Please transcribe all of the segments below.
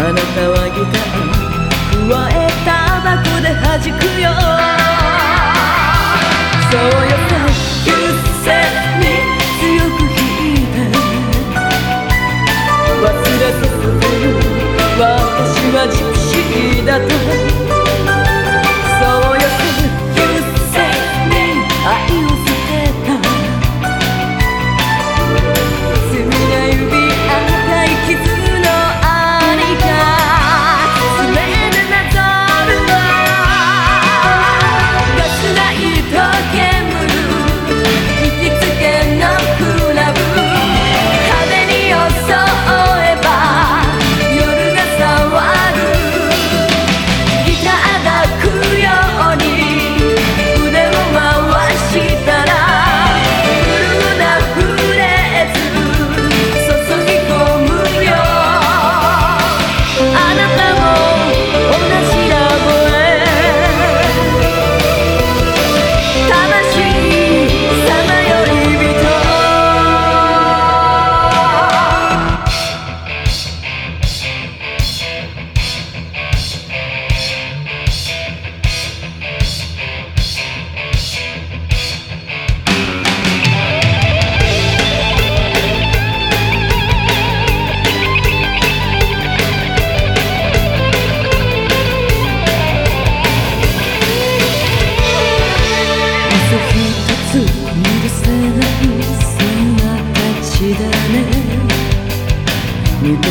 あなたはギター加えタバコで弾くよ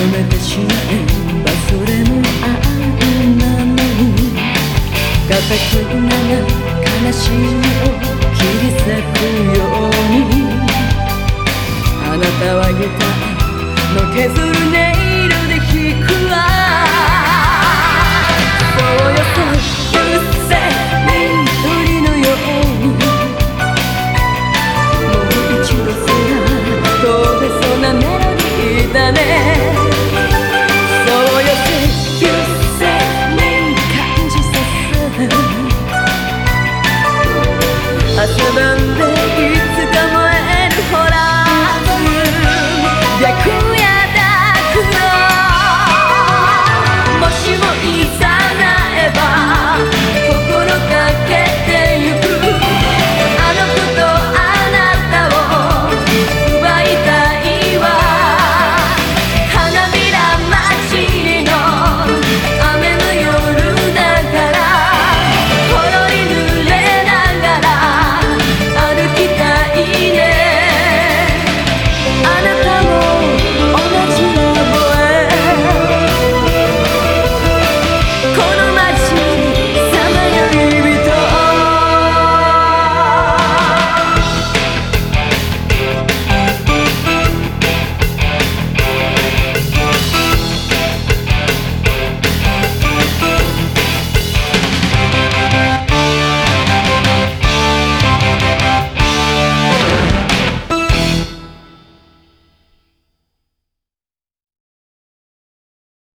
めてしまえばそれもあるなのに。片くなな悲しみを切り裂くように。あなたはギターの削る